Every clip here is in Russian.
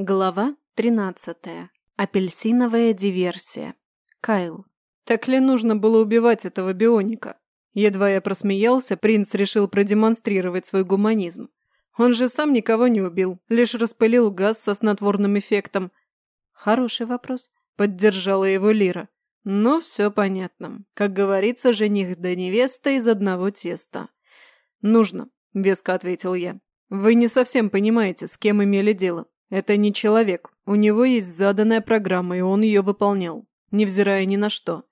Глава 13. Апельсиновая диверсия. Кайл. Так ли нужно было убивать этого бионика? Едва я просмеялся, принц решил продемонстрировать свой гуманизм. Он же сам никого не убил, лишь распылил газ со снотворным эффектом. Хороший вопрос. Поддержала его Лира. Ну, все понятно. Как говорится, жених да невеста из одного теста. Нужно, веско ответил я. Вы не совсем понимаете, с кем имели дело. Это не человек. У него есть заданная программа, и он ее выполнял, невзирая ни на что.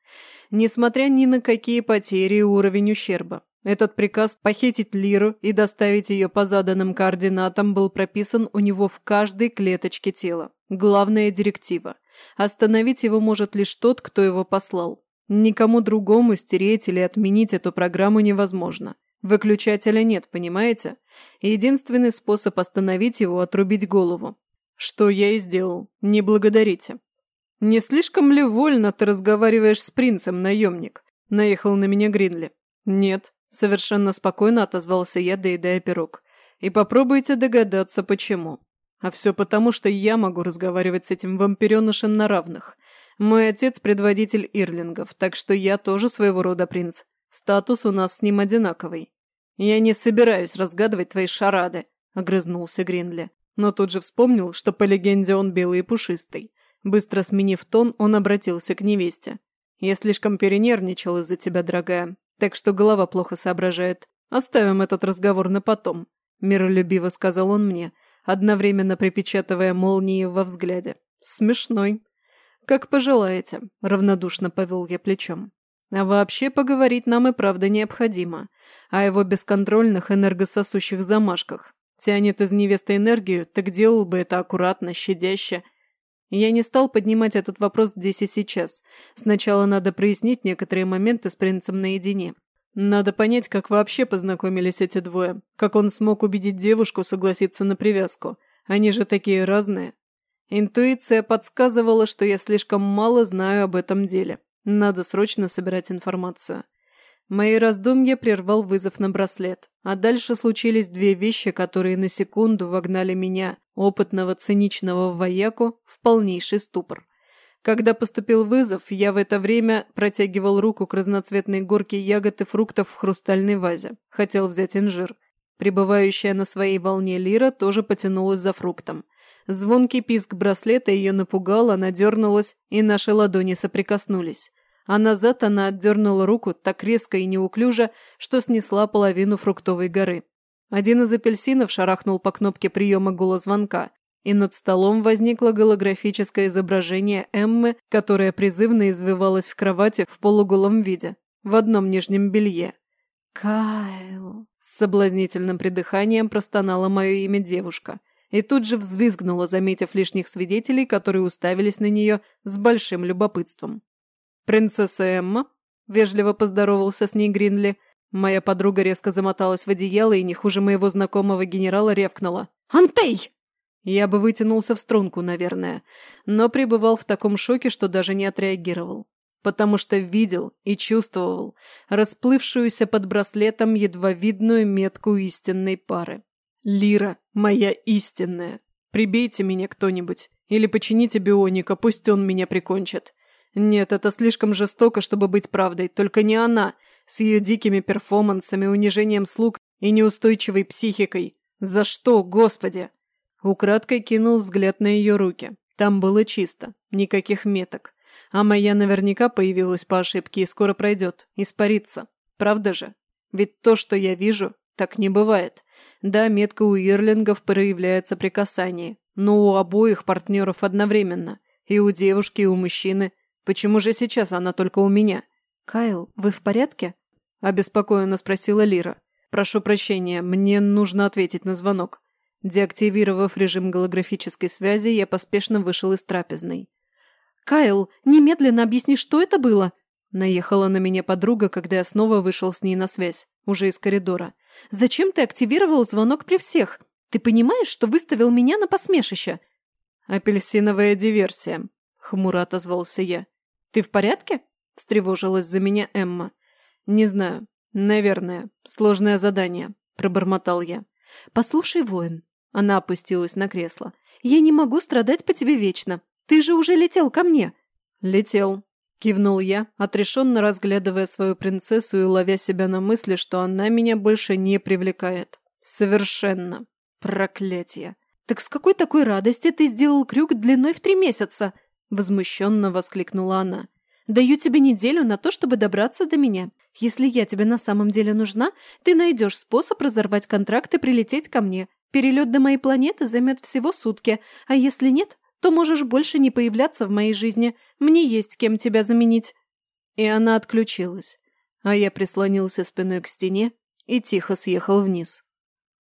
Несмотря ни на какие потери и уровень ущерба. Этот приказ похитить Лиру и доставить ее по заданным координатам был прописан у него в каждой клеточке тела. Главная директива. Остановить его может лишь тот, кто его послал. Никому другому стереть или отменить эту программу невозможно. Выключателя нет, понимаете? Единственный способ остановить его – отрубить голову. Что я и сделал. Не благодарите. Не слишком ли вольно ты разговариваешь с принцем, наемник? Наехал на меня Гринли. Нет. Совершенно спокойно отозвался я, доедая пирог. И попробуйте догадаться, почему. А все потому, что я могу разговаривать с этим вампиренышем на равных. Мой отец – предводитель Ирлингов, так что я тоже своего рода принц. Статус у нас с ним одинаковый. Я не собираюсь разгадывать твои шарады, – огрызнулся Гринли но тут же вспомнил, что по легенде он белый и пушистый. Быстро сменив тон, он обратился к невесте. «Я слишком перенервничал из-за тебя, дорогая, так что голова плохо соображает. Оставим этот разговор на потом», – миролюбиво сказал он мне, одновременно припечатывая молнии во взгляде. «Смешной». «Как пожелаете», – равнодушно повел я плечом. «А вообще поговорить нам и правда необходимо. О его бесконтрольных энергососущих замашках. Тянет из невесты энергию, так делал бы это аккуратно, щадяще. Я не стал поднимать этот вопрос здесь и сейчас. Сначала надо прояснить некоторые моменты с принцем наедине. Надо понять, как вообще познакомились эти двое. Как он смог убедить девушку согласиться на привязку. Они же такие разные. Интуиция подсказывала, что я слишком мало знаю об этом деле. Надо срочно собирать информацию. Мои раздумья прервал вызов на браслет, а дальше случились две вещи, которые на секунду вогнали меня, опытного циничного вояку, в полнейший ступор. Когда поступил вызов, я в это время протягивал руку к разноцветной горке ягод и фруктов в хрустальной вазе. Хотел взять инжир. Прибывающая на своей волне Лира тоже потянулась за фруктом. Звонкий писк браслета ее напугал, она дернулась, и наши ладони соприкоснулись а назад она отдернула руку так резко и неуклюже, что снесла половину фруктовой горы. Один из апельсинов шарахнул по кнопке приема голозвонка, и над столом возникло голографическое изображение Эммы, которая призывно извивалась в кровати в полуголом виде, в одном нижнем белье. «Кайл!» С соблазнительным придыханием простонала мое имя девушка и тут же взвизгнула, заметив лишних свидетелей, которые уставились на нее с большим любопытством. «Принцесса Эмма?» – вежливо поздоровался с ней Гринли. Моя подруга резко замоталась в одеяло и не хуже моего знакомого генерала ревкнула. «Антей!» Я бы вытянулся в струнку, наверное, но пребывал в таком шоке, что даже не отреагировал. Потому что видел и чувствовал расплывшуюся под браслетом едва видную метку истинной пары. «Лира, моя истинная! Прибейте меня кто-нибудь! Или почините бионика, пусть он меня прикончит!» Нет, это слишком жестоко, чтобы быть правдой. Только не она, с ее дикими перформансами, унижением слуг и неустойчивой психикой. За что, господи? Украдкой кинул взгляд на ее руки. Там было чисто, никаких меток. А моя наверняка появилась по ошибке и скоро пройдет, испарится. Правда же? Ведь то, что я вижу, так не бывает. Да, метка у Ирлингов проявляется при касании, но у обоих партнеров одновременно. И у девушки, и у мужчины – Почему же сейчас она только у меня? Кайл, вы в порядке? Обеспокоенно спросила Лира. Прошу прощения, мне нужно ответить на звонок. Деактивировав режим голографической связи, я поспешно вышел из трапезной. «Кайл, немедленно объясни, что это было?» Наехала на меня подруга, когда я снова вышел с ней на связь, уже из коридора. «Зачем ты активировал звонок при всех? Ты понимаешь, что выставил меня на посмешище?» «Апельсиновая диверсия», — хмуро отозвался я. «Ты в порядке?» – встревожилась за меня Эмма. «Не знаю. Наверное. Сложное задание», – пробормотал я. «Послушай, воин», – Она опустилась на кресло. «Я не могу страдать по тебе вечно. Ты же уже летел ко мне!» «Летел», – кивнул я, отрешенно разглядывая свою принцессу и ловя себя на мысли, что она меня больше не привлекает. «Совершенно. Проклятие!» «Так с какой такой радости ты сделал крюк длиной в три месяца?» – возмущенно воскликнула она. «Даю тебе неделю на то, чтобы добраться до меня. Если я тебе на самом деле нужна, ты найдешь способ разорвать контракт и прилететь ко мне. Перелет до моей планеты займет всего сутки, а если нет, то можешь больше не появляться в моей жизни. Мне есть кем тебя заменить». И она отключилась, а я прислонился спиной к стене и тихо съехал вниз.